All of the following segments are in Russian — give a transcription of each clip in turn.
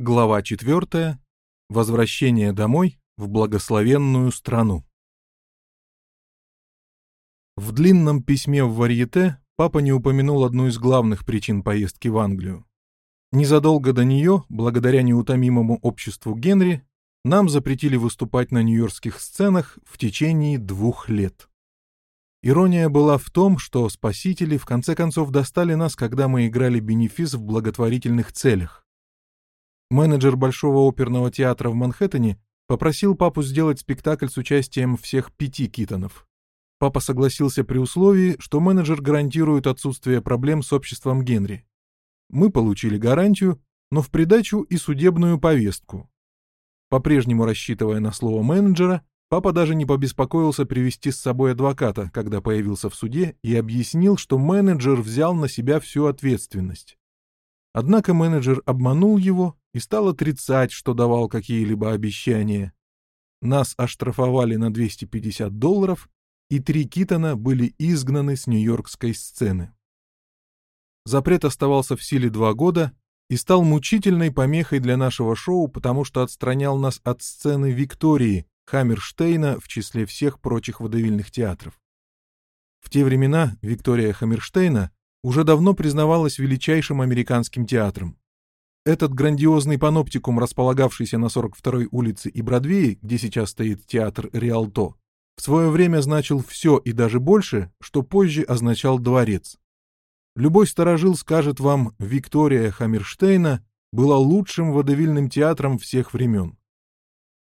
Глава 4. Возвращение домой в благословенную страну. В длинном письме в Варьете папа не упомянул одну из главных причин поездки в Англию. Незадолго до нее, благодаря неутомимому обществу Генри, нам запретили выступать на нью-йоркских сценах в течение двух лет. Ирония была в том, что спасители в конце концов достали нас, когда мы играли бенефис в благотворительных целях. Менеджер Большого оперного театра в Манхэттене попросил папу сделать спектакль с участием всех пяти Китонов. Папа согласился при условии, что менеджер гарантирует отсутствие проблем с обществом Генри. Мы получили гарантию, но в придачу и судебную повестку. По-прежнему рассчитывая на слово менеджера, папа даже не побеспокоился привести с собой адвоката, когда появился в суде, и объяснил, что менеджер взял на себя всю ответственность. Однако менеджер обманул его и стал отрицать, что давал какие-либо обещания. Нас оштрафовали на 250 долларов, и три Китона были изгнаны с нью-йоркской сцены. Запрет оставался в силе два года и стал мучительной помехой для нашего шоу, потому что отстранял нас от сцены Виктории, Хаммерштейна в числе всех прочих водевильных театров. В те времена Виктория Хаммерштейна уже давно признавалась величайшим американским театром. Этот грандиозный паноптикум, располагавшийся на 42-й улице и Бродвее, где сейчас стоит театр Риалто, в свое время значил все и даже больше, что позже означал дворец. Любой сторожил скажет вам, Виктория Хаммерштейна была лучшим водевильным театром всех времен.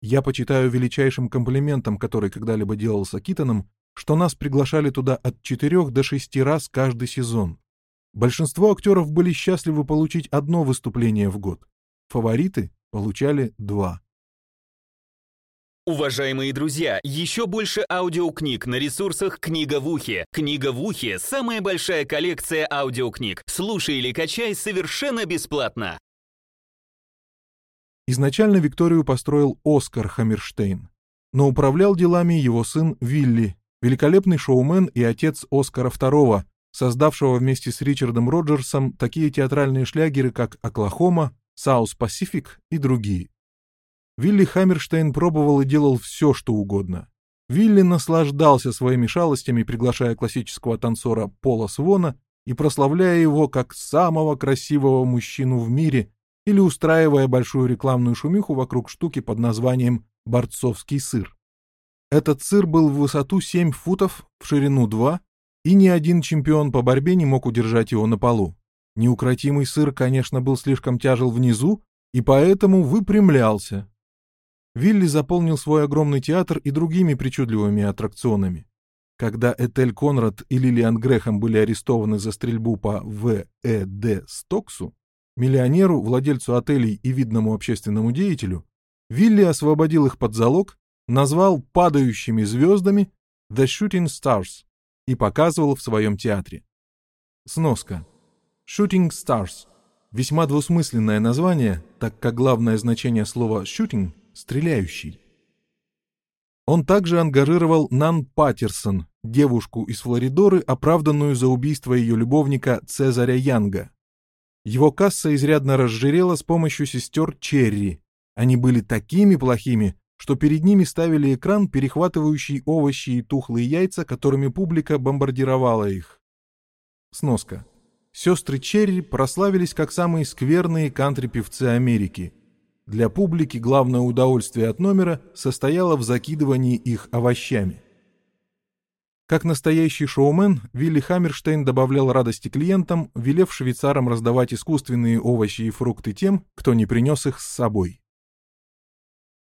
Я почитаю величайшим комплиментом, который когда-либо делался Китоном, что нас приглашали туда от четырех до шести раз каждый сезон. Большинство актеров были счастливы получить одно выступление в год. Фавориты получали два. Уважаемые друзья, еще больше аудиокниг на ресурсах «Книга в ухе». «Книга в ухе» — самая большая коллекция аудиокниг. Слушай или качай совершенно бесплатно. Изначально Викторию построил Оскар Хаммерштейн, но управлял делами его сын Вилли, великолепный шоумен и отец Оскара II, создавшего вместе с Ричардом Роджерсом такие театральные шлягеры, как «Оклахома», «Саус Пасифик» и другие. Вилли Хаммерштейн пробовал и делал все, что угодно. Вилли наслаждался своими шалостями, приглашая классического танцора Пола Свона и прославляя его как самого красивого мужчину в мире или устраивая большую рекламную шумиху вокруг штуки под названием «борцовский сыр». Этот сыр был в высоту 7 футов, в ширину 2, и ни один чемпион по борьбе не мог удержать его на полу. Неукротимый сыр, конечно, был слишком тяжел внизу, и поэтому выпрямлялся. Вилли заполнил свой огромный театр и другими причудливыми аттракционами. Когда Этель Конрад и Лилиан Грехам были арестованы за стрельбу по В.Э.Д. Стоксу, миллионеру, владельцу отелей и видному общественному деятелю, Вилли освободил их под залог назвал падающими звездами The Shooting Stars и показывал в своем театре. Сноска. Shooting Stars – весьма двусмысленное название, так как главное значение слова «shooting» – «стреляющий». Он также ангажировал Нан Паттерсон, девушку из Флоридоры, оправданную за убийство ее любовника Цезаря Янга. Его касса изрядно разжирела с помощью сестер Черри. Они были такими плохими, что перед ними ставили экран, перехватывающий овощи и тухлые яйца, которыми публика бомбардировала их. Сноска. Сестры Черри прославились как самые скверные кантри-певцы Америки. Для публики главное удовольствие от номера состояло в закидывании их овощами. Как настоящий шоумен, Вилли Хаммерштейн добавлял радости клиентам, велев швейцарам раздавать искусственные овощи и фрукты тем, кто не принес их с собой.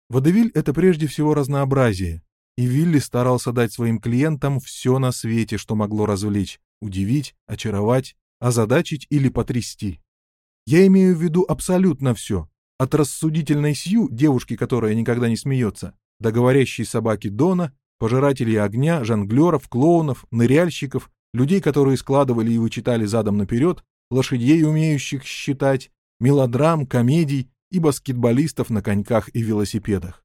Водевиль — это прежде всего разнообразие, и Вилли старался дать своим клиентам все на свете, что могло развлечь, удивить, очаровать, озадачить или потрясти. Я имею в виду абсолютно все, от рассудительной Сью, девушки, которая никогда не смеется, до говорящей собаки Дона, пожирателей огня, жонглеров, клоунов, ныряльщиков, людей, которые складывали и вычитали задом наперед, лошадей, умеющих считать, мелодрам, комедий, и баскетболистов на коньках и велосипедах.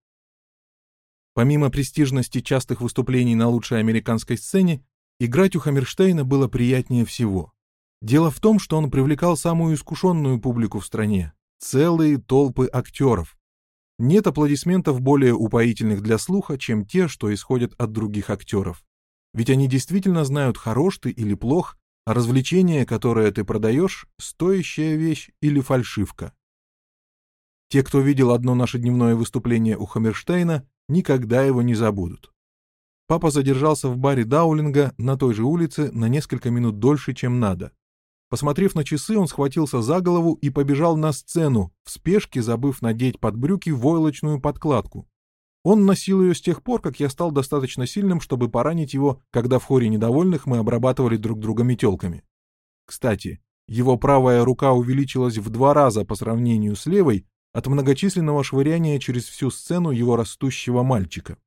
Помимо престижности частых выступлений на лучшей американской сцене, играть у Хаммерштейна было приятнее всего. Дело в том, что он привлекал самую искушенную публику в стране, целые толпы актеров. Нет аплодисментов более упоительных для слуха, чем те, что исходят от других актеров. Ведь они действительно знают, хорош ты или плох, а развлечение, которое ты продаешь, стоящая вещь или фальшивка. Те, кто видел одно наше дневное выступление у Хаммерштейна, никогда его не забудут. Папа задержался в баре Даулинга на той же улице на несколько минут дольше, чем надо. Посмотрев на часы, он схватился за голову и побежал на сцену, в спешке забыв надеть под брюки войлочную подкладку. Он носил ее с тех пор, как я стал достаточно сильным, чтобы поранить его, когда в хоре недовольных мы обрабатывали друг друга метелками. Кстати, его правая рука увеличилась в два раза по сравнению с левой от многочисленного швыряния через всю сцену его растущего мальчика.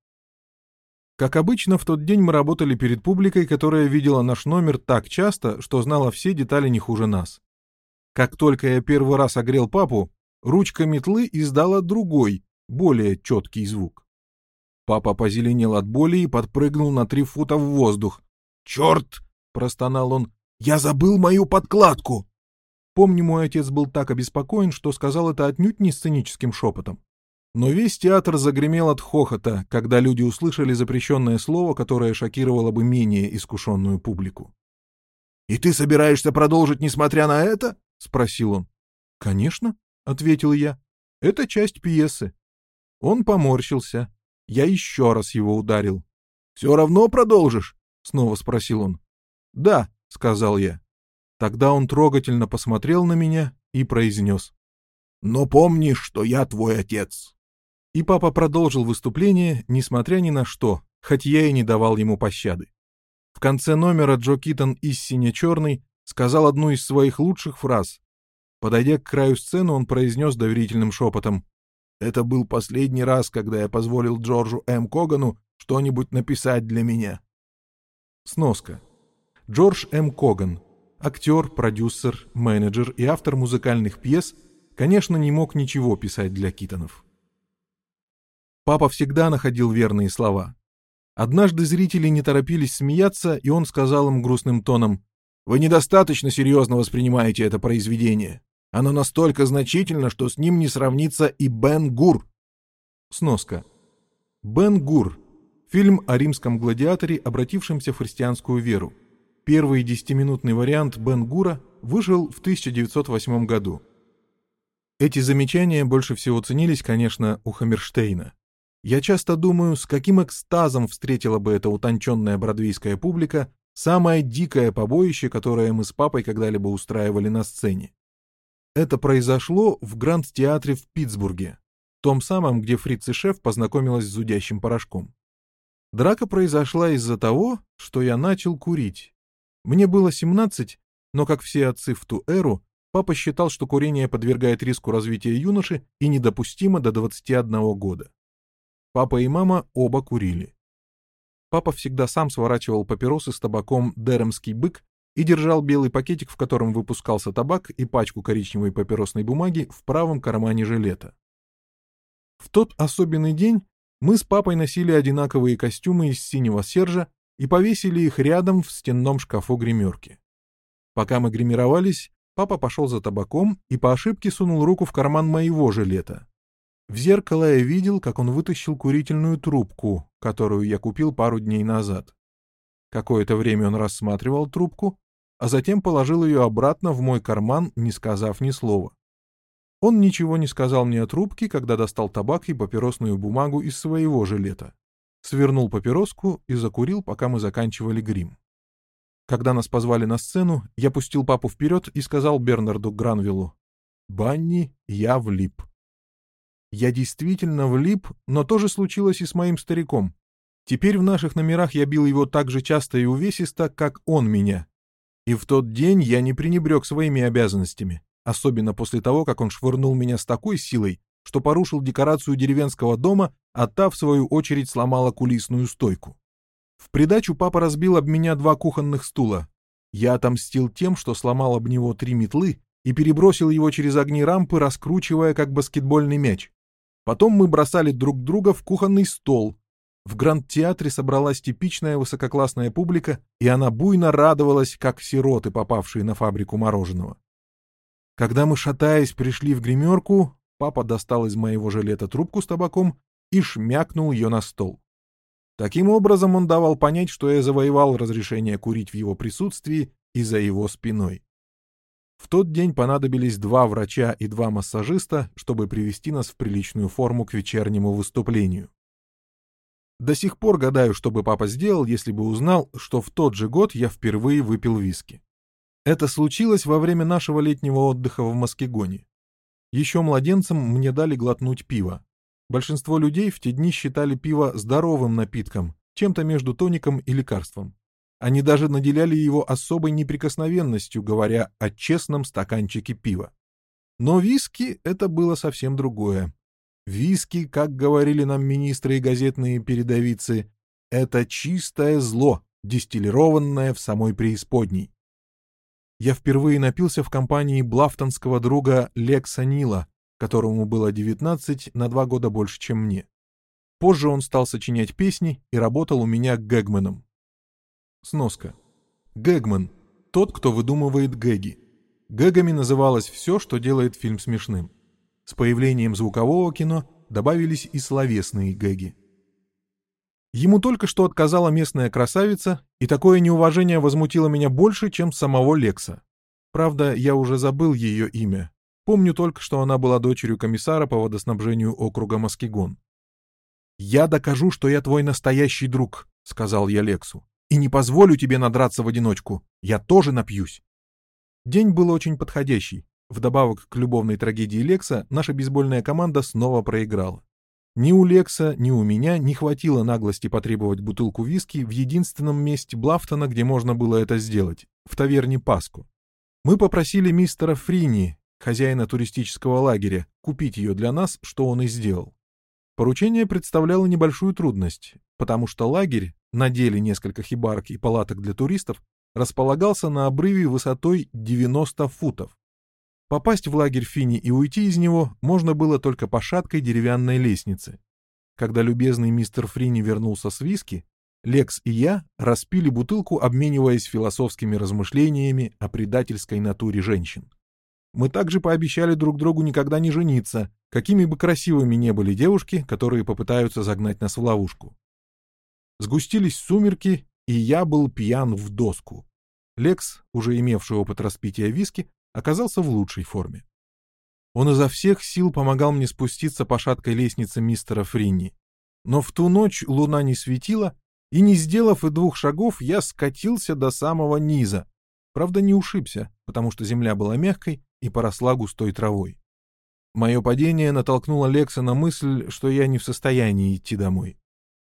Как обычно, в тот день мы работали перед публикой, которая видела наш номер так часто, что знала все детали не хуже нас. Как только я первый раз огрел папу, ручка метлы издала другой, более четкий звук. Папа позеленел от боли и подпрыгнул на три фута в воздух. «Черт!» — простонал он. «Я забыл мою подкладку!» Помню, мой отец был так обеспокоен, что сказал это отнюдь не сценическим шепотом. Но весь театр загремел от хохота, когда люди услышали запрещенное слово, которое шокировало бы менее искушенную публику. «И ты собираешься продолжить, несмотря на это?» — спросил он. «Конечно», — ответил я. «Это часть пьесы». Он поморщился. Я еще раз его ударил. «Все равно продолжишь?» — снова спросил он. «Да», — сказал я. Тогда он трогательно посмотрел на меня и произнес. «Но помни, что я твой отец». И папа продолжил выступление, несмотря ни на что, хоть я и не давал ему пощады. В конце номера Джо Китон из сине-черный сказал одну из своих лучших фраз. Подойдя к краю сцены, он произнес доверительным шепотом. «Это был последний раз, когда я позволил Джорджу М. Когану что-нибудь написать для меня». Сноска. Джордж М. Коган. Актер, продюсер, менеджер и автор музыкальных пьес, конечно, не мог ничего писать для Китонов. Папа всегда находил верные слова. Однажды зрители не торопились смеяться, и он сказал им грустным тоном, «Вы недостаточно серьезно воспринимаете это произведение. Оно настолько значительно, что с ним не сравнится и Бен Гур». Сноска. Бен Гур. Фильм о римском гладиаторе, обратившемся в христианскую веру. Первый десятиминутный вариант Бен Гура вышел в 1908 году. Эти замечания больше всего ценились, конечно, у Хаммерштейна. Я часто думаю, с каким экстазом встретила бы эта утонченная бродвейская публика самое дикое побоище, которое мы с папой когда-либо устраивали на сцене. Это произошло в Гранд-театре в Питтсбурге, том самом, где Фриц и шеф познакомилась с зудящим порошком. Драка произошла из-за того, что я начал курить. Мне было 17, но, как все отцы в ту эру, папа считал, что курение подвергает риску развития юноши и недопустимо до 21 года. Папа и мама оба курили. Папа всегда сам сворачивал папиросы с табаком «Деремский бык» и держал белый пакетик, в котором выпускался табак и пачку коричневой папиросной бумаги в правом кармане жилета. В тот особенный день мы с папой носили одинаковые костюмы из синего сержа и повесили их рядом в стенном шкафу гримерки. Пока мы гримировались, папа пошел за табаком и по ошибке сунул руку в карман моего жилета. В зеркало я видел, как он вытащил курительную трубку, которую я купил пару дней назад. Какое-то время он рассматривал трубку, а затем положил ее обратно в мой карман, не сказав ни слова. Он ничего не сказал мне о трубке, когда достал табак и папиросную бумагу из своего жилета. Свернул папироску и закурил, пока мы заканчивали грим. Когда нас позвали на сцену, я пустил папу вперед и сказал Бернарду Гранвиллу, «Банни, я влип». Я действительно влип, но то же случилось и с моим стариком. Теперь в наших номерах я бил его так же часто и увесисто, как он меня. И в тот день я не пренебрег своими обязанностями, особенно после того, как он швырнул меня с такой силой, что порушил декорацию деревенского дома, а та, в свою очередь, сломала кулисную стойку. В придачу папа разбил об меня два кухонных стула. Я отомстил тем, что сломал об него три метлы и перебросил его через огни рампы, раскручивая как баскетбольный мяч. Потом мы бросали друг друга в кухонный стол. В Гранд-театре собралась типичная высококлассная публика, и она буйно радовалась, как сироты, попавшие на фабрику мороженого. Когда мы, шатаясь, пришли в гримерку, папа достал из моего жилета трубку с табаком и шмякнул ее на стол. Таким образом он давал понять, что я завоевал разрешение курить в его присутствии и за его спиной. В тот день понадобились два врача и два массажиста, чтобы привести нас в приличную форму к вечернему выступлению. До сих пор гадаю, что бы папа сделал, если бы узнал, что в тот же год я впервые выпил виски. Это случилось во время нашего летнего отдыха в Маскегоне. Еще младенцем мне дали глотнуть пиво. Большинство людей в те дни считали пиво здоровым напитком, чем-то между тоником и лекарством. Они даже наделяли его особой неприкосновенностью, говоря о честном стаканчике пива. Но виски — это было совсем другое. Виски, как говорили нам министры и газетные передовицы, это чистое зло, дистиллированное в самой преисподней. Я впервые напился в компании блафтонского друга Лекса Нила, которому было 19 на два года больше, чем мне. Позже он стал сочинять песни и работал у меня гэгменом. Сноска. Гэгмен — тот, кто выдумывает гэги. Гэгами называлось все, что делает фильм смешным. С появлением звукового кино добавились и словесные гэги. Ему только что отказала местная красавица, и такое неуважение возмутило меня больше, чем самого Лекса. Правда, я уже забыл ее имя. Помню только, что она была дочерью комиссара по водоснабжению округа Маскигон. «Я докажу, что я твой настоящий друг», — сказал я Лексу. «И не позволю тебе надраться в одиночку. Я тоже напьюсь». День был очень подходящий. Вдобавок к любовной трагедии Лекса, наша бейсбольная команда снова проиграла. Ни у Лекса, ни у меня не хватило наглости потребовать бутылку виски в единственном месте Блафтона, где можно было это сделать — в таверне Паску. Мы попросили мистера Фрини, хозяина туристического лагеря, купить ее для нас, что он и сделал. Поручение представляло небольшую трудность, потому что лагерь, на деле несколько хибарок и палаток для туристов, располагался на обрыве высотой 90 футов. Попасть в лагерь Фини и уйти из него можно было только по шаткой деревянной лестнице. Когда любезный мистер Фрини вернулся с виски, Лекс и я распили бутылку, обмениваясь философскими размышлениями о предательской натуре женщин. Мы также пообещали друг другу никогда не жениться, какими бы красивыми не были девушки, которые попытаются загнать нас в ловушку. Сгустились сумерки, и я был пьян в доску. Лекс, уже имевший опыт распития виски, оказался в лучшей форме. Он изо всех сил помогал мне спуститься по шаткой лестнице мистера Фринни. Но в ту ночь луна не светила, и не сделав и двух шагов, я скатился до самого низа. Правда, не ушибся, потому что земля была мягкой и поросла густой травой. Мое падение натолкнуло Лекса на мысль, что я не в состоянии идти домой.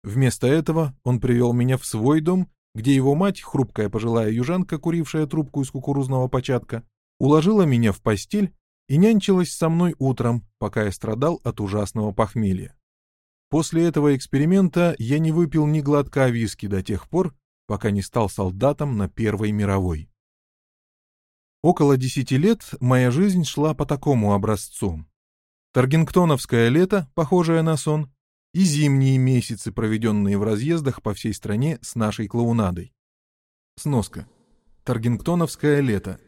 Вместо этого он привел меня в свой дом, где его мать, хрупкая пожилая южанка, курившая трубку из кукурузного початка, уложила меня в постель и нянчилась со мной утром, пока я страдал от ужасного похмелья. После этого эксперимента я не выпил ни глотка виски до тех пор, пока не стал солдатом на Первой мировой. Около десяти лет моя жизнь шла по такому образцу. Таргингтоновское лето, похожее на сон, и зимние месяцы, проведенные в разъездах по всей стране с нашей клоунадой. Сноска. Таргингтоновское лето.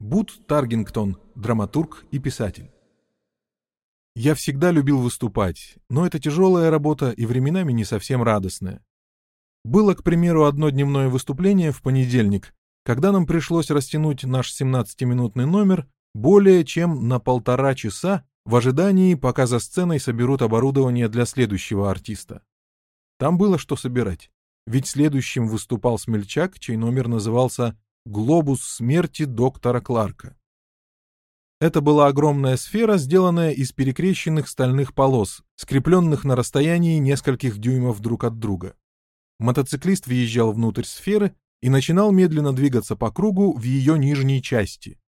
Бут Таргингтон, драматург и писатель. Я всегда любил выступать, но это тяжелая работа и временами не совсем радостная. Было, к примеру, одно дневное выступление в понедельник, когда нам пришлось растянуть наш 17-минутный номер более чем на полтора часа в ожидании, пока за сценой соберут оборудование для следующего артиста. Там было что собирать, ведь следующим выступал смельчак, чей номер назывался глобус смерти доктора Кларка. Это была огромная сфера, сделанная из перекрещенных стальных полос, скрепленных на расстоянии нескольких дюймов друг от друга. Мотоциклист въезжал внутрь сферы и начинал медленно двигаться по кругу в ее нижней части.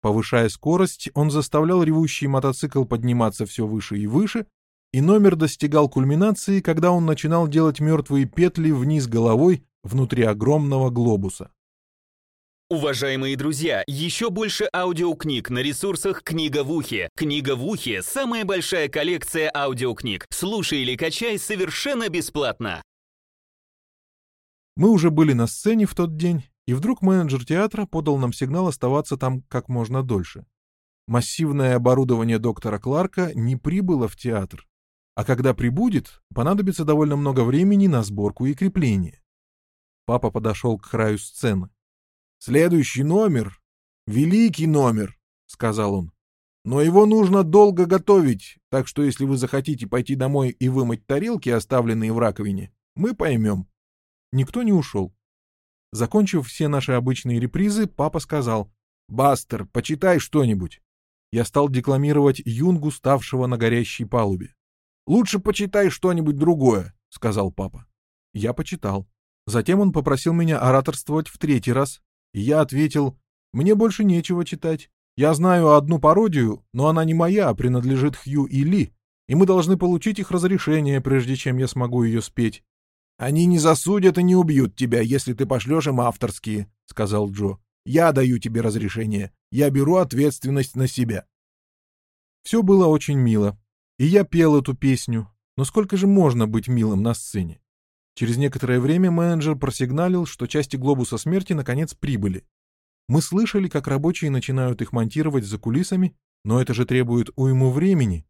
Повышая скорость, он заставлял ревущий мотоцикл подниматься все выше и выше, и номер достигал кульминации, когда он начинал делать мертвые петли вниз головой внутри огромного глобуса. Уважаемые друзья, еще больше аудиокниг на ресурсах «Книга в ухе». «Книга в ухе» — самая большая коллекция аудиокниг. Слушай или качай совершенно бесплатно. Мы уже были на сцене в тот день, и вдруг менеджер театра подал нам сигнал оставаться там как можно дольше. Массивное оборудование доктора Кларка не прибыло в театр, а когда прибудет, понадобится довольно много времени на сборку и крепление. Папа подошел к краю сцены. «Следующий номер — великий номер», — сказал он. «Но его нужно долго готовить, так что если вы захотите пойти домой и вымыть тарелки, оставленные в раковине, мы поймем». Никто не ушел. Закончив все наши обычные репризы, папа сказал, «Бастер, почитай что-нибудь». Я стал декламировать юнгу, ставшего на горящей палубе. «Лучше почитай что-нибудь другое», — сказал папа. Я почитал. Затем он попросил меня ораторствовать в третий раз, и я ответил, «Мне больше нечего читать. Я знаю одну пародию, но она не моя, а принадлежит Хью и Ли, и мы должны получить их разрешение, прежде чем я смогу ее спеть. «Они не засудят и не убьют тебя, если ты пошлешь им авторские», — сказал Джо. «Я даю тебе разрешение. Я беру ответственность на себя». Все было очень мило. И я пел эту песню. Но сколько же можно быть милым на сцене? Через некоторое время менеджер просигналил, что части глобуса смерти наконец прибыли. Мы слышали, как рабочие начинают их монтировать за кулисами, но это же требует уйму времени.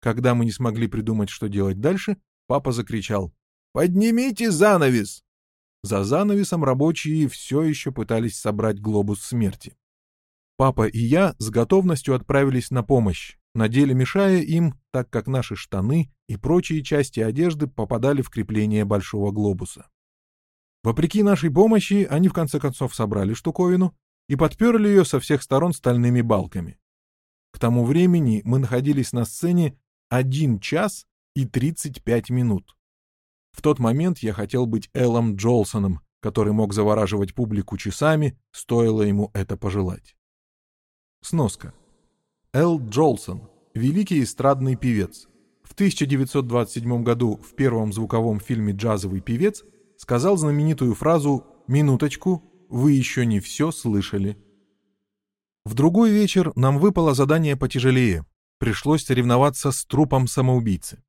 Когда мы не смогли придумать, что делать дальше, папа закричал «Поднимите занавес!» За занавесом рабочие все еще пытались собрать глобус смерти. Папа и я с готовностью отправились на помощь, на деле мешая им, так как наши штаны и прочие части одежды попадали в крепление большого глобуса. Вопреки нашей помощи, они в конце концов собрали штуковину и подперли ее со всех сторон стальными балками. К тому времени мы находились на сцене 1 час и 35 минут. В тот момент я хотел быть Эллом Джолсоном, который мог завораживать публику часами, стоило ему это пожелать. Сноска. Эл Джолсон, великий эстрадный певец. В 1927 году в первом звуковом фильме «Джазовый певец» сказал знаменитую фразу «Минуточку, вы еще не все слышали». В другой вечер нам выпало задание потяжелее. Пришлось соревноваться с трупом самоубийцы.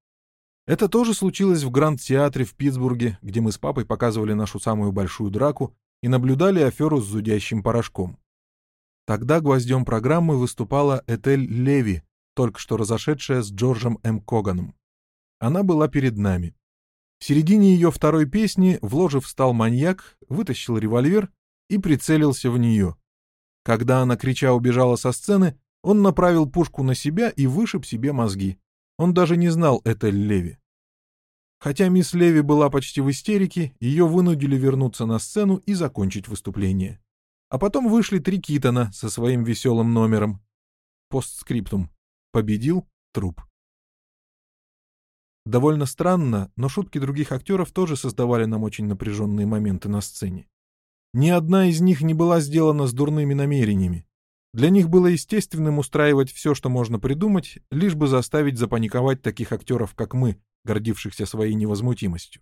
Это тоже случилось в Гранд-театре в Питтсбурге, где мы с папой показывали нашу самую большую драку и наблюдали аферу с зудящим порошком. Тогда гвоздем программы выступала Этель Леви, только что разошедшая с Джорджем М. Коганом. Она была перед нами. В середине ее второй песни в ложе встал маньяк, вытащил револьвер и прицелился в нее. Когда она, крича, убежала со сцены, он направил пушку на себя и вышиб себе мозги. Он даже не знал Этель Леви. Хотя мисс Леви была почти в истерике, ее вынудили вернуться на сцену и закончить выступление. А потом вышли три Китона со своим веселым номером. Постскриптум. Победил труп. Довольно странно, но шутки других актеров тоже создавали нам очень напряженные моменты на сцене. Ни одна из них не была сделана с дурными намерениями. Для них было естественным устраивать все, что можно придумать, лишь бы заставить запаниковать таких актеров, как мы, гордившихся своей невозмутимостью.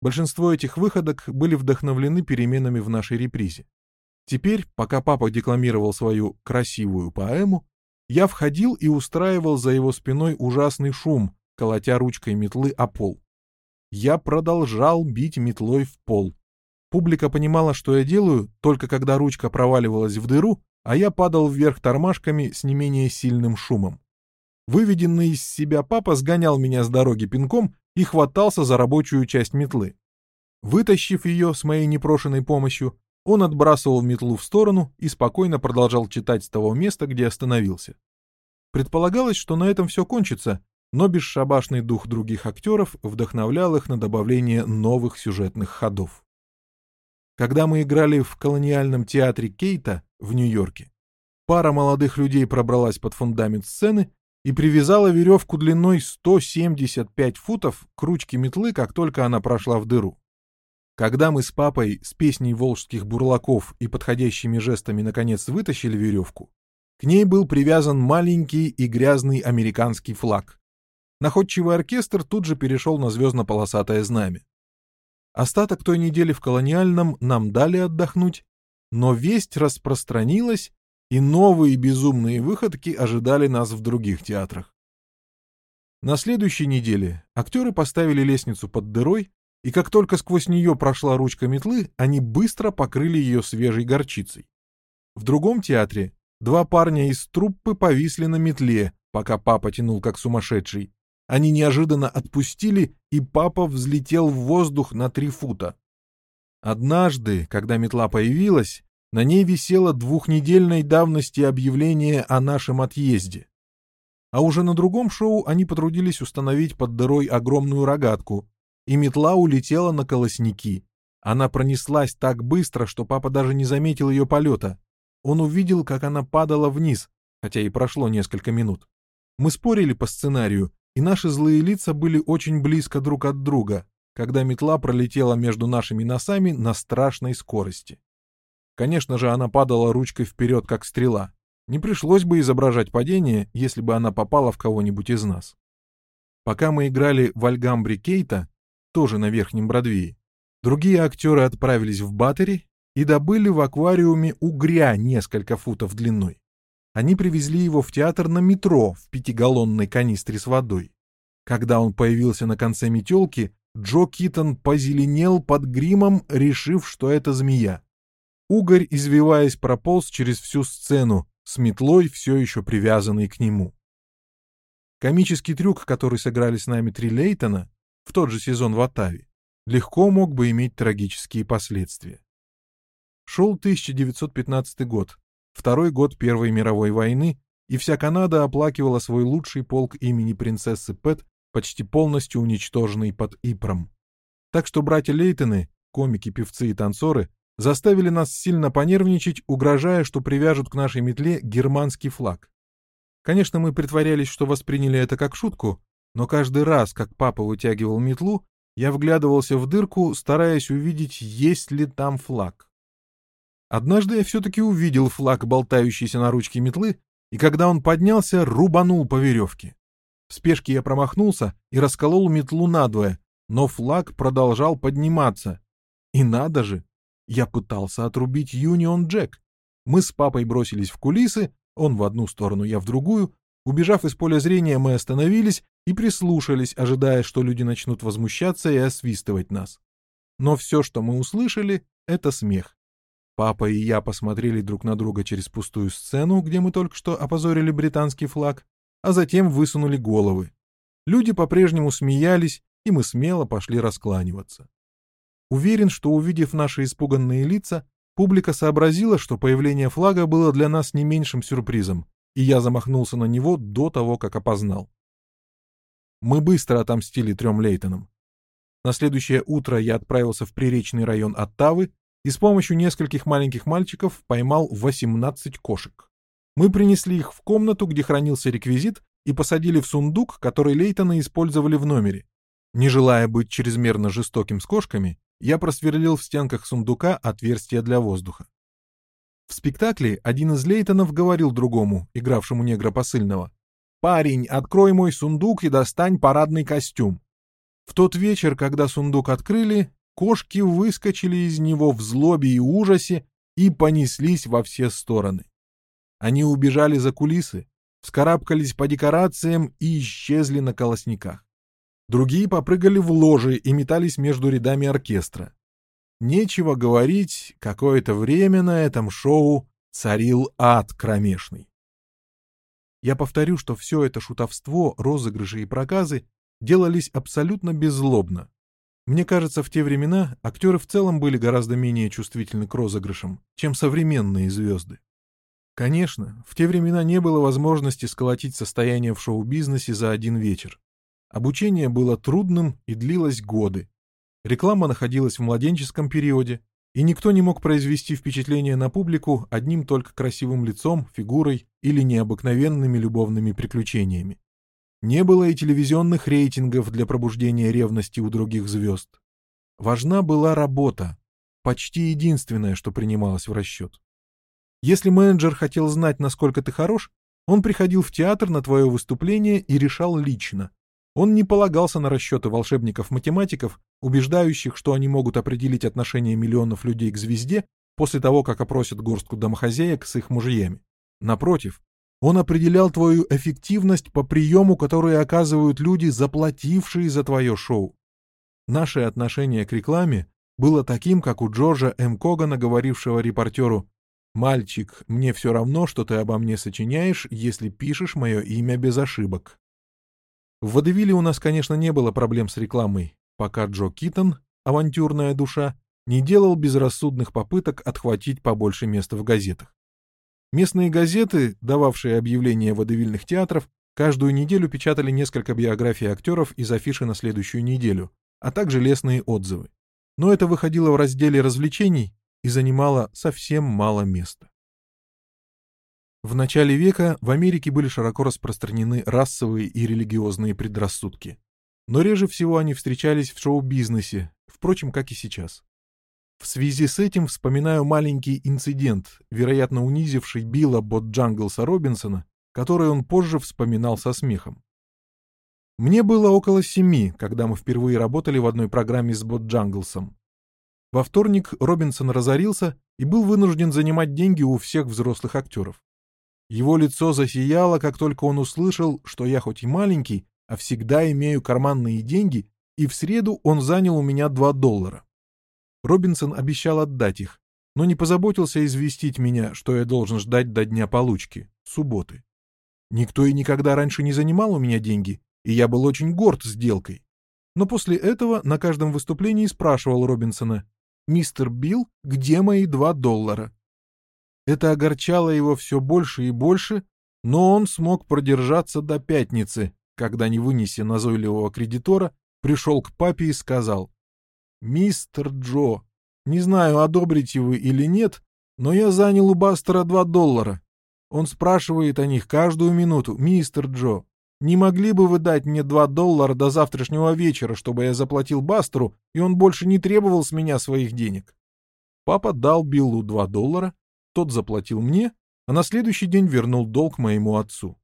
Большинство этих выходок были вдохновлены переменами в нашей репризе. Теперь, пока папа декламировал свою красивую поэму, я входил и устраивал за его спиной ужасный шум, колотя ручкой метлы о пол. Я продолжал бить метлой в пол. Публика понимала, что я делаю, только когда ручка проваливалась в дыру, а я падал вверх тормашками с не менее сильным шумом. Выведенный из себя папа сгонял меня с дороги пинком и хватался за рабочую часть метлы. Вытащив ее с моей непрошенной помощью, он отбрасывал метлу в сторону и спокойно продолжал читать с того места, где остановился. Предполагалось, что на этом все кончится, но бесшабашный дух других актеров вдохновлял их на добавление новых сюжетных ходов. Когда мы играли в колониальном театре Кейта, в Нью-Йорке. Пара молодых людей пробралась под фундамент сцены и привязала веревку длиной 175 футов к ручке метлы, как только она прошла в дыру. Когда мы с папой с песней волжских бурлаков и подходящими жестами наконец вытащили веревку, к ней был привязан маленький и грязный американский флаг. Находчивый оркестр тут же перешел на звездно-полосатое знамя. Остаток той недели в колониальном нам дали отдохнуть, но весть распространилась, и новые безумные выходки ожидали нас в других театрах. На следующей неделе актеры поставили лестницу под дырой, и как только сквозь нее прошла ручка метлы, они быстро покрыли ее свежей горчицей. В другом театре Два парня из труппы повисли на метле, пока папа тянул как сумасшедший. Они неожиданно отпустили, и папа взлетел в воздух на три фута. Однажды, когда метла появилась, на ней висело двухнедельной давности объявление о нашем отъезде. А уже на другом шоу они потрудились установить под дырой огромную рогатку, и метла улетела на колосники. Она пронеслась так быстро, что папа даже не заметил ее полета. Он увидел, как она падала вниз, хотя и прошло несколько минут. Мы спорили по сценарию, и наши злые лица были очень близко друг от друга, когда метла пролетела между нашими носами на страшной скорости. Конечно же, она падала ручкой вперед, как стрела. Не пришлось бы изображать падение, если бы она попала в кого-нибудь из нас. Пока мы играли в Альгамбре Кейта, тоже на Верхнем Бродвее, другие актеры отправились в Баттери и добыли в аквариуме угря несколько футов длиной. Они привезли его в театр на метро в пятигаллонной канистре с водой. Когда он появился на конце метелки, Джо Китон позеленел под гримом, решив, что это змея. Угорь, извиваясь, прополз через всю сцену, с метлой, все еще привязанной к нему. Комический трюк, который сыграли с нами три Лейтона, в тот же сезон в Оттаве, легко мог бы иметь трагические последствия. Шел 1915 год, второй год Первой мировой войны, и вся Канада оплакивала свой лучший полк имени принцессы Пэт, почти полностью уничтоженный под Ипром. Так что братья Лейтоны, комики, певцы и танцоры, заставили нас сильно понервничать, угрожая, что привяжут к нашей метле германский флаг. Конечно, мы притворялись, что восприняли это как шутку, но каждый раз, как папа вытягивал метлу, я вглядывался в дырку, стараясь увидеть, есть ли там флаг. Однажды я все-таки увидел флаг, болтающийся на ручке метлы, и когда он поднялся, рубанул по веревке. В спешке я промахнулся и расколол метлу надвое, но флаг продолжал подниматься. И надо же, я пытался отрубить Юнион Джек. Мы с папой бросились в кулисы, он в одну сторону, я в другую. Убежав из поля зрения, мы остановились и прислушались, ожидая, что люди начнут возмущаться и освистывать нас. Но все, что мы услышали, — это смех. Папа и я посмотрели друг на друга через пустую сцену, где мы только что опозорили британский флаг, а затем высунули головы. Люди по-прежнему смеялись, и мы смело пошли раскланиваться. Уверен, что увидев наши испуганные лица, публика сообразила, что появление флага было для нас не меньшим сюрпризом, и я замахнулся на него до того, как опознал. Мы быстро отомстили трем Лейтонам. На следующее утро я отправился в приречный район Оттавы и с помощью нескольких маленьких мальчиков поймал 18 кошек. Мы принесли их в комнату, где хранился реквизит, и посадили в сундук, который Лейтоны использовали в номере. Не желая быть чрезмерно жестоким с кошками, я просверлил в стенках сундука отверстие для воздуха. В спектакле один из Лейтонов говорил другому, игравшему негра посыльного, «Парень, открой мой сундук и достань парадный костюм». В тот вечер, когда сундук открыли, Кошки выскочили из него в злобе и ужасе и понеслись во все стороны. Они убежали за кулисы, вскарабкались по декорациям и исчезли на колосниках. Другие попрыгали в ложи и метались между рядами оркестра. Нечего говорить, какое-то время на этом шоу царил ад кромешный. Я повторю, что все это шутовство, розыгрыши и проказы делались абсолютно беззлобно, мне кажется, в те времена актеры в целом были гораздо менее чувствительны к розыгрышам, чем современные звезды. Конечно, в те времена не было возможности сколотить состояние в шоу-бизнесе за один вечер. Обучение было трудным и длилось годы. Реклама находилась в младенческом периоде, и никто не мог произвести впечатление на публику одним только красивым лицом, фигурой или необыкновенными любовными приключениями. Не было и телевизионных рейтингов для пробуждения ревности у других звезд. Важна была работа, почти единственное, что принималось в расчет. Если менеджер хотел знать, насколько ты хорош, он приходил в театр на твое выступление и решал лично. Он не полагался на расчеты волшебников-математиков, убеждающих, что они могут определить отношение миллионов людей к звезде после того, как опросят горстку домохозяек с их мужьями. Напротив, он определял твою эффективность по приему, который оказывают люди, заплатившие за твое шоу. Наше отношение к рекламе было таким, как у Джорджа М. Когана, говорившего репортеру «Мальчик, мне все равно, что ты обо мне сочиняешь, если пишешь мое имя без ошибок». В Водевиле у нас, конечно, не было проблем с рекламой, пока Джо Китон, авантюрная душа, не делал безрассудных попыток отхватить побольше места в газетах. Местные газеты, дававшие объявления водевильных театров, каждую неделю печатали несколько биографий актеров из афиши на следующую неделю, а также лестные отзывы. Но это выходило в разделе развлечений и занимало совсем мало места. В начале века в Америке были широко распространены расовые и религиозные предрассудки. Но реже всего они встречались в шоу-бизнесе, впрочем, как и сейчас. В связи с этим вспоминаю маленький инцидент, вероятно унизивший Билла Боджанглса Робинсона, который он позже вспоминал со смехом. Мне было около семи, когда мы впервые работали в одной программе с Боджанглсом. Во вторник Робинсон разорился и был вынужден занимать деньги у всех взрослых актеров. Его лицо засияло, как только он услышал, что я хоть и маленький, а всегда имею карманные деньги, и в среду он занял у меня два доллара. Робинсон обещал отдать их, но не позаботился известить меня, что я должен ждать до дня получки, субботы. Никто и никогда раньше не занимал у меня деньги, и я был очень горд сделкой. Но после этого на каждом выступлении спрашивал Робинсона, «Мистер Билл, где мои два доллара?» Это огорчало его все больше и больше, но он смог продержаться до пятницы, когда, не вынеся назойливого кредитора, пришел к папе и сказал, «Мистер Джо, не знаю, одобрите вы или нет, но я занял у Бастера два доллара. Он спрашивает о них каждую минуту. Мистер Джо, не могли бы вы дать мне два доллара до завтрашнего вечера, чтобы я заплатил Бастеру, и он больше не требовал с меня своих денег?» Папа дал Биллу два доллара, тот заплатил мне, а на следующий день вернул долг моему отцу.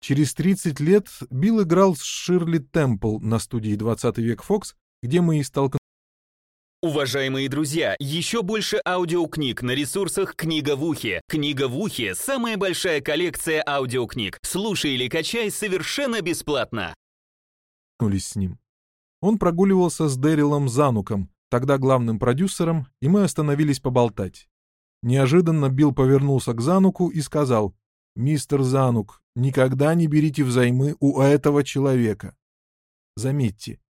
Через 30 лет Билл играл с Ширли Темпл на студии «20 век Фокс», где мы и столкнулись. Уважаемые друзья, еще больше аудиокниг на ресурсах «Книга в ухе». «Книга в ухе» — самая большая коллекция аудиокниг. Слушай или качай совершенно бесплатно. с ним. Он прогуливался с Дэрилом Зануком, тогда главным продюсером, и мы остановились поболтать. Неожиданно Билл повернулся к Зануку и сказал, «Мистер Занук, никогда не берите взаймы у этого человека». Заметьте,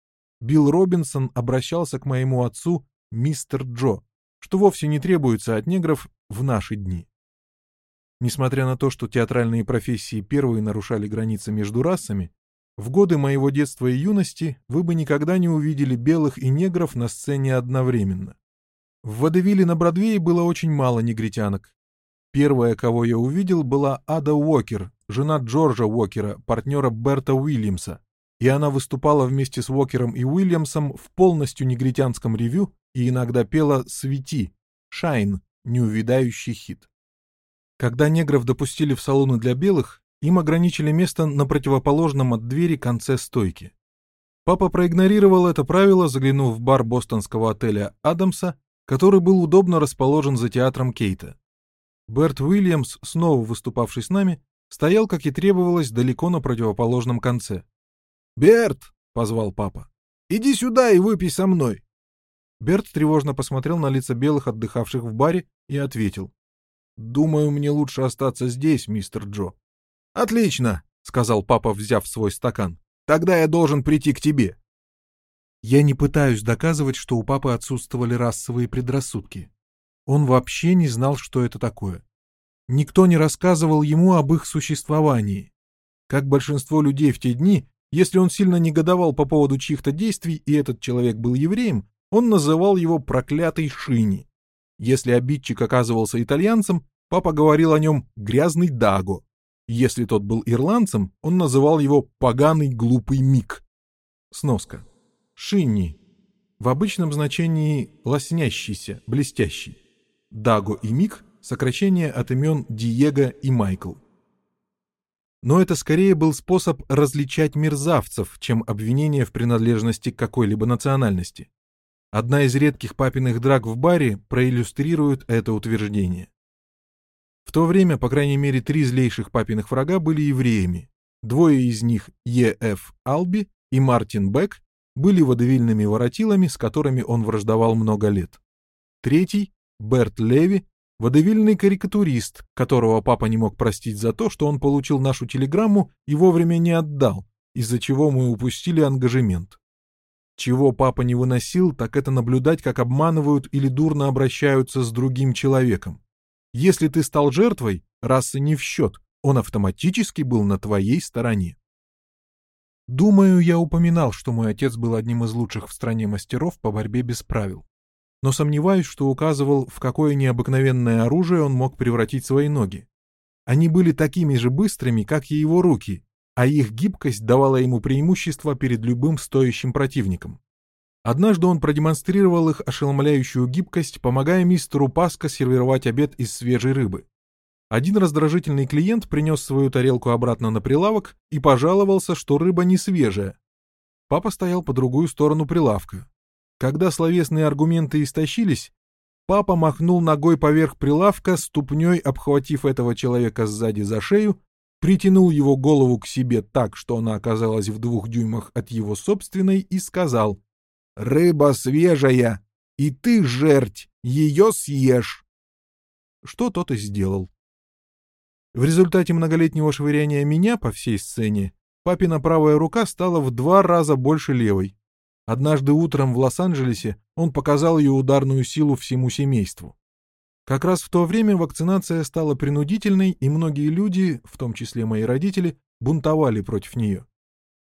Билл Робинсон обращался к моему отцу мистер Джо, что вовсе не требуется от негров в наши дни. Несмотря на то, что театральные профессии первые нарушали границы между расами, в годы моего детства и юности вы бы никогда не увидели белых и негров на сцене одновременно. В Водевиле на Бродвее было очень мало негритянок. Первая, кого я увидел, была Ада Уокер, жена Джорджа Уокера, партнера Берта Уильямса, и она выступала вместе с Уокером и Уильямсом в полностью негритянском ревю и иногда пела «Свети», «Шайн», неувидающий хит. Когда негров допустили в салоны для белых, им ограничили место на противоположном от двери конце стойки. Папа проигнорировал это правило, заглянув в бар бостонского отеля «Адамса», который был удобно расположен за театром Кейта. Берт Уильямс, снова выступавший с нами, стоял, как и требовалось, далеко на противоположном конце. «Берт!» — позвал папа. «Иди сюда и выпей со мной!» Берт тревожно посмотрел на лица белых, отдыхавших в баре, и ответил. «Думаю, мне лучше остаться здесь, мистер Джо». «Отлично!» — сказал папа, взяв свой стакан. «Тогда я должен прийти к тебе». Я не пытаюсь доказывать, что у папы отсутствовали расовые предрассудки. Он вообще не знал, что это такое. Никто не рассказывал ему об их существовании. Как большинство людей в те дни, если он сильно негодовал по поводу чьих-то действий, и этот человек был евреем, он называл его проклятой Шини. Если обидчик оказывался итальянцем, папа говорил о нем «грязный Даго». Если тот был ирландцем, он называл его «поганый глупый Мик». Сноска. Шинни. В обычном значении «лоснящийся», «блестящий». Даго и Мик – сокращение от имен Диего и Майкл но это скорее был способ различать мерзавцев, чем обвинение в принадлежности к какой-либо национальности. Одна из редких папиных драк в баре проиллюстрирует это утверждение. В то время, по крайней мере, три злейших папиных врага были евреями. Двое из них, Е.Ф. Алби и Мартин Бек, были водовильными воротилами, с которыми он враждовал много лет. Третий, Берт Леви, Водевильный карикатурист, которого папа не мог простить за то, что он получил нашу телеграмму и вовремя не отдал, из-за чего мы упустили ангажемент. Чего папа не выносил, так это наблюдать, как обманывают или дурно обращаются с другим человеком. Если ты стал жертвой, раса не в счет, он автоматически был на твоей стороне. Думаю, я упоминал, что мой отец был одним из лучших в стране мастеров по борьбе без правил. Но сомневаюсь, что указывал, в какое необыкновенное оружие он мог превратить свои ноги. Они были такими же быстрыми, как и его руки, а их гибкость давала ему преимущество перед любым стоящим противником. Однажды он продемонстрировал их ошеломляющую гибкость, помогая мистеру Паско сервировать обед из свежей рыбы. Один раздражительный клиент принес свою тарелку обратно на прилавок и пожаловался, что рыба не свежая. Папа стоял по другую сторону прилавка. Когда словесные аргументы истощились, папа махнул ногой поверх прилавка, ступней обхватив этого человека сзади за шею притянул его голову к себе так, что она оказалась в двух дюймах от его собственной, и сказал «Рыба свежая, и ты, жерть, ее съешь!» Что тот и сделал. В результате многолетнего швыряния меня по всей сцене папина правая рука стала в два раза больше левой. Однажды утром в Лос-Анджелесе он показал ее ударную силу всему семейству. Как раз в то время вакцинация стала принудительной, и многие люди, в том числе мои родители, бунтовали против нее.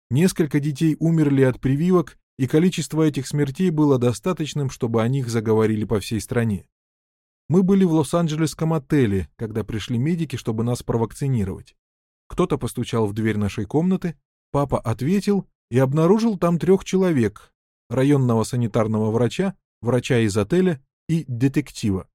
Несколько детей умерли от прививок, и количество этих смертей было достаточным, чтобы о них заговорили по всей стране. Мы были в Лос-Анджелесском отеле, когда пришли медики, чтобы нас провакцинировать. Кто-то постучал в дверь нашей комнаты, папа ответил и обнаружил там трех человек, районного санитарного врача, врача из отеля и детектива.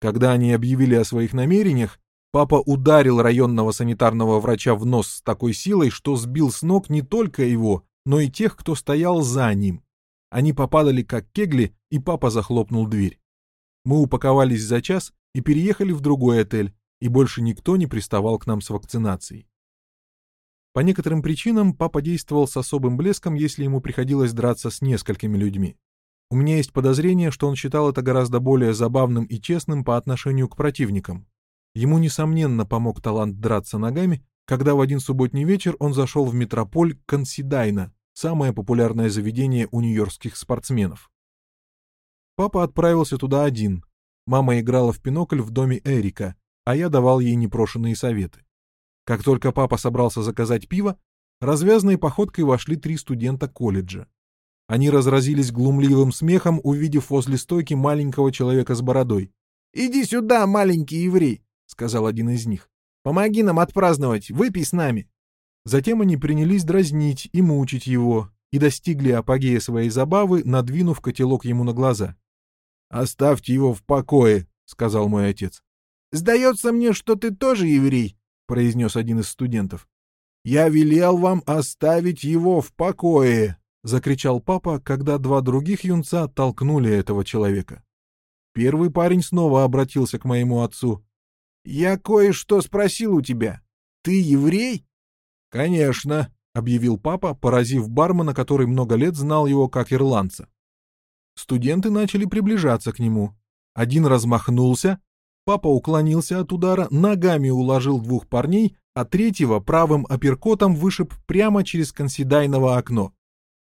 Когда они объявили о своих намерениях, папа ударил районного санитарного врача в нос с такой силой, что сбил с ног не только его, но и тех, кто стоял за ним. Они попадали как кегли, и папа захлопнул дверь. Мы упаковались за час и переехали в другой отель, и больше никто не приставал к нам с вакцинацией. По некоторым причинам папа действовал с особым блеском, если ему приходилось драться с несколькими людьми. У меня есть подозрение, что он считал это гораздо более забавным и честным по отношению к противникам. Ему, несомненно, помог талант драться ногами, когда в один субботний вечер он зашел в метрополь Консидайна, самое популярное заведение у нью-йоркских спортсменов. Папа отправился туда один. Мама играла в пинокль в доме Эрика, а я давал ей непрошенные советы. Как только папа собрался заказать пиво, развязной походкой вошли три студента колледжа. Они разразились глумливым смехом, увидев возле стойки маленького человека с бородой. «Иди сюда, маленький еврей!» — сказал один из них. «Помоги нам отпраздновать, выпей с нами!» Затем они принялись дразнить и мучить его, и достигли апогея своей забавы, надвинув котелок ему на глаза. «Оставьте его в покое», — сказал мой отец. «Сдается мне, что ты тоже еврей», — произнес один из студентов. «Я велел вам оставить его в покое», — закричал папа, когда два других юнца толкнули этого человека. Первый парень снова обратился к моему отцу. «Я кое-что спросил у тебя. Ты еврей?» «Конечно», — объявил папа, поразив бармена, который много лет знал его как ирландца. Студенты начали приближаться к нему. Один размахнулся, папа уклонился от удара, ногами уложил двух парней, а третьего правым апперкотом вышиб прямо через консидайного окно.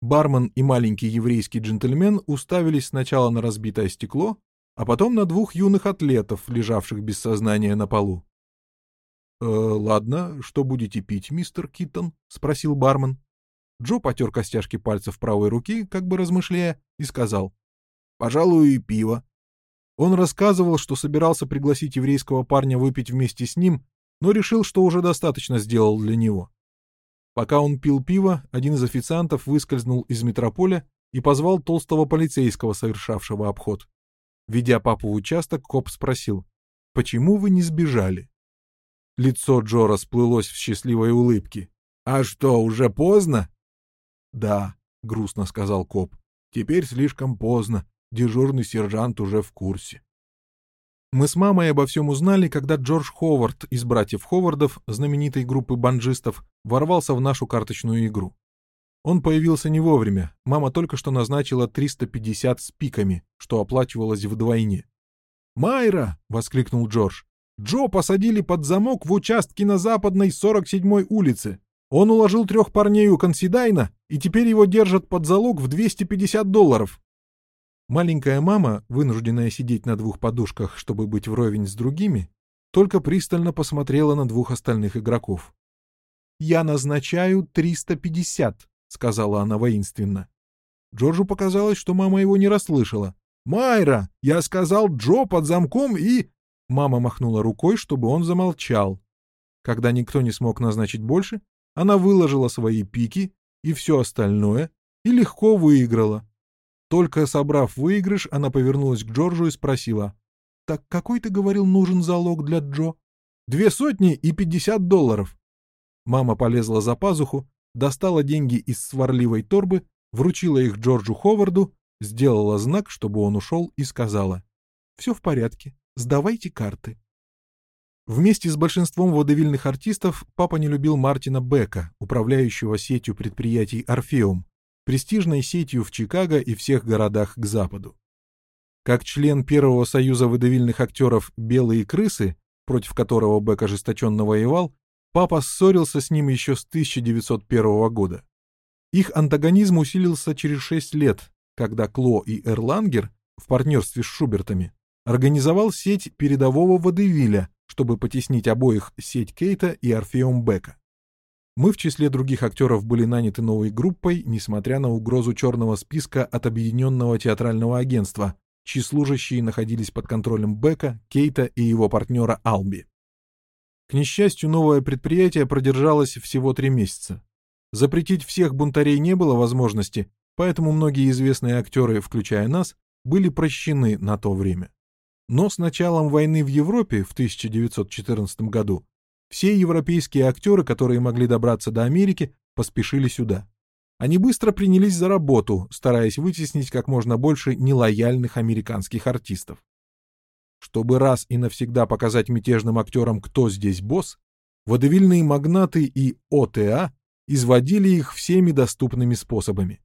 Бармен и маленький еврейский джентльмен уставились сначала на разбитое стекло, а потом на двух юных атлетов, лежавших без сознания на полу. «Э, «Ладно, что будете пить, мистер Киттон?» — спросил бармен. Джо потер костяшки пальцев правой руки, как бы размышляя, и сказал. «Пожалуй, пиво». Он рассказывал, что собирался пригласить еврейского парня выпить вместе с ним, но решил, что уже достаточно сделал для него. Пока он пил пиво, один из официантов выскользнул из метрополя и позвал толстого полицейского, совершавшего обход. Ведя папу в участок, коп спросил, «Почему вы не сбежали?» Лицо Джо расплылось в счастливой улыбке. «А что, уже поздно?» «Да», — грустно сказал коп, — «теперь слишком поздно, дежурный сержант уже в курсе». Мы с мамой обо всем узнали, когда Джордж Ховард из «Братьев Ховардов», знаменитой группы банджистов, ворвался в нашу карточную игру. Он появился не вовремя, мама только что назначила 350 с пиками, что оплачивалось вдвойне. «Майра!» — воскликнул Джордж. «Джо посадили под замок в участке на западной 47-й улице. Он уложил трех парней у Консидайна, и теперь его держат под залог в 250 долларов». Маленькая мама, вынужденная сидеть на двух подушках, чтобы быть вровень с другими, только пристально посмотрела на двух остальных игроков. «Я назначаю 350», — сказала она воинственно. Джорджу показалось, что мама его не расслышала. «Майра, я сказал Джо под замком и...» Мама махнула рукой, чтобы он замолчал. Когда никто не смог назначить больше, она выложила свои пики и все остальное, и легко выиграла. Только собрав выигрыш, она повернулась к Джорджу и спросила. «Так какой, ты говорил, нужен залог для Джо?» «Две сотни и пятьдесят долларов». Мама полезла за пазуху, достала деньги из сварливой торбы, вручила их Джорджу Ховарду сделала знак, чтобы он ушел, и сказала «Все в порядке, сдавайте карты». Вместе с большинством водевильных артистов папа не любил Мартина Бека, управляющего сетью предприятий «Орфеум», престижной сетью в Чикаго и всех городах к западу. Как член первого союза водевильных актеров «Белые крысы», против которого Бек ожесточенно воевал, папа ссорился с ним еще с 1901 года. Их антагонизм усилился через шесть лет, когда Кло и Эрлангер в партнерстве с Шубертами организовал сеть передового водевиля, чтобы потеснить обоих сеть Кейта и Орфеум Бека. Мы в числе других актеров были наняты новой группой, несмотря на угрозу черного списка от Объединенного театрального агентства, чьи служащие находились под контролем Бека, Кейта и его партнера Алби. К несчастью, новое предприятие продержалось всего три месяца. Запретить всех бунтарей не было возможности, поэтому многие известные актеры, включая нас, были прощены на то время. Но с началом войны в Европе в 1914 году все европейские актеры, которые могли добраться до Америки, поспешили сюда. Они быстро принялись за работу, стараясь вытеснить как можно больше нелояльных американских артистов. Чтобы раз и навсегда показать мятежным актерам, кто здесь босс, водевильные магнаты и ОТА изводили их всеми доступными способами.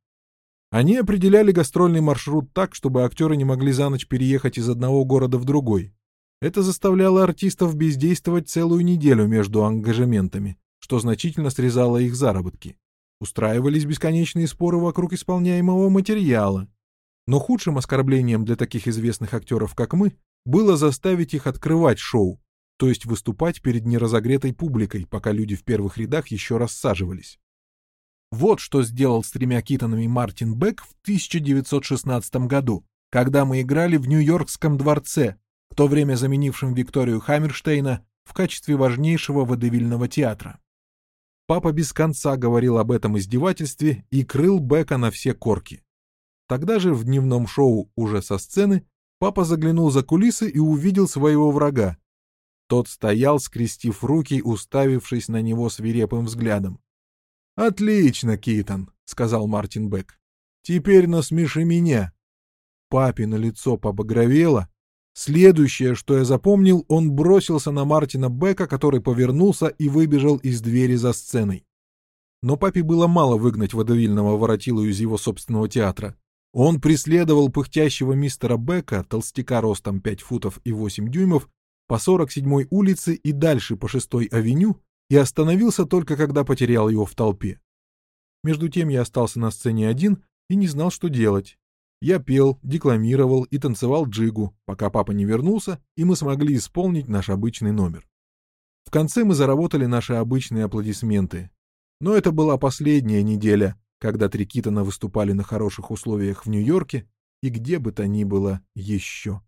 Они определяли гастрольный маршрут так, чтобы актеры не могли за ночь переехать из одного города в другой. Это заставляло артистов бездействовать целую неделю между ангажементами, что значительно срезало их заработки. Устраивались бесконечные споры вокруг исполняемого материала. Но худшим оскорблением для таких известных актеров, как мы, было заставить их открывать шоу, то есть выступать перед неразогретой публикой, пока люди в первых рядах еще рассаживались. Вот что сделал с тремя Китонами Мартин Бек в 1916 году, когда мы играли в Нью-Йоркском дворце, в то время заменившем Викторию Хаммерштейна в качестве важнейшего водевильного театра. Папа без конца говорил об этом издевательстве и крыл Бека на все корки. Тогда же в дневном шоу уже со сцены папа заглянул за кулисы и увидел своего врага. Тот стоял, скрестив руки, уставившись на него свирепым взглядом. «Отлично, Китон», — сказал Мартин Бек. «Теперь насмеши меня». Папино лицо побагровело. Следующее, что я запомнил, он бросился на Мартина Бека, который повернулся и выбежал из двери за сценой. Но папе было мало выгнать водовильного воротилу из его собственного театра. Он преследовал пыхтящего мистера Бека, толстяка ростом 5 футов и 8 дюймов, по 47-й улице и дальше по 6-й авеню, и остановился только когда потерял его в толпе. Между тем я остался на сцене один и не знал, что делать. Я пел, декламировал и танцевал джигу, пока папа не вернулся, и мы смогли исполнить наш обычный номер. В конце мы заработали наши обычные аплодисменты. Но это была последняя неделя, когда три Китона выступали на хороших условиях в Нью-Йорке и где бы то ни было еще.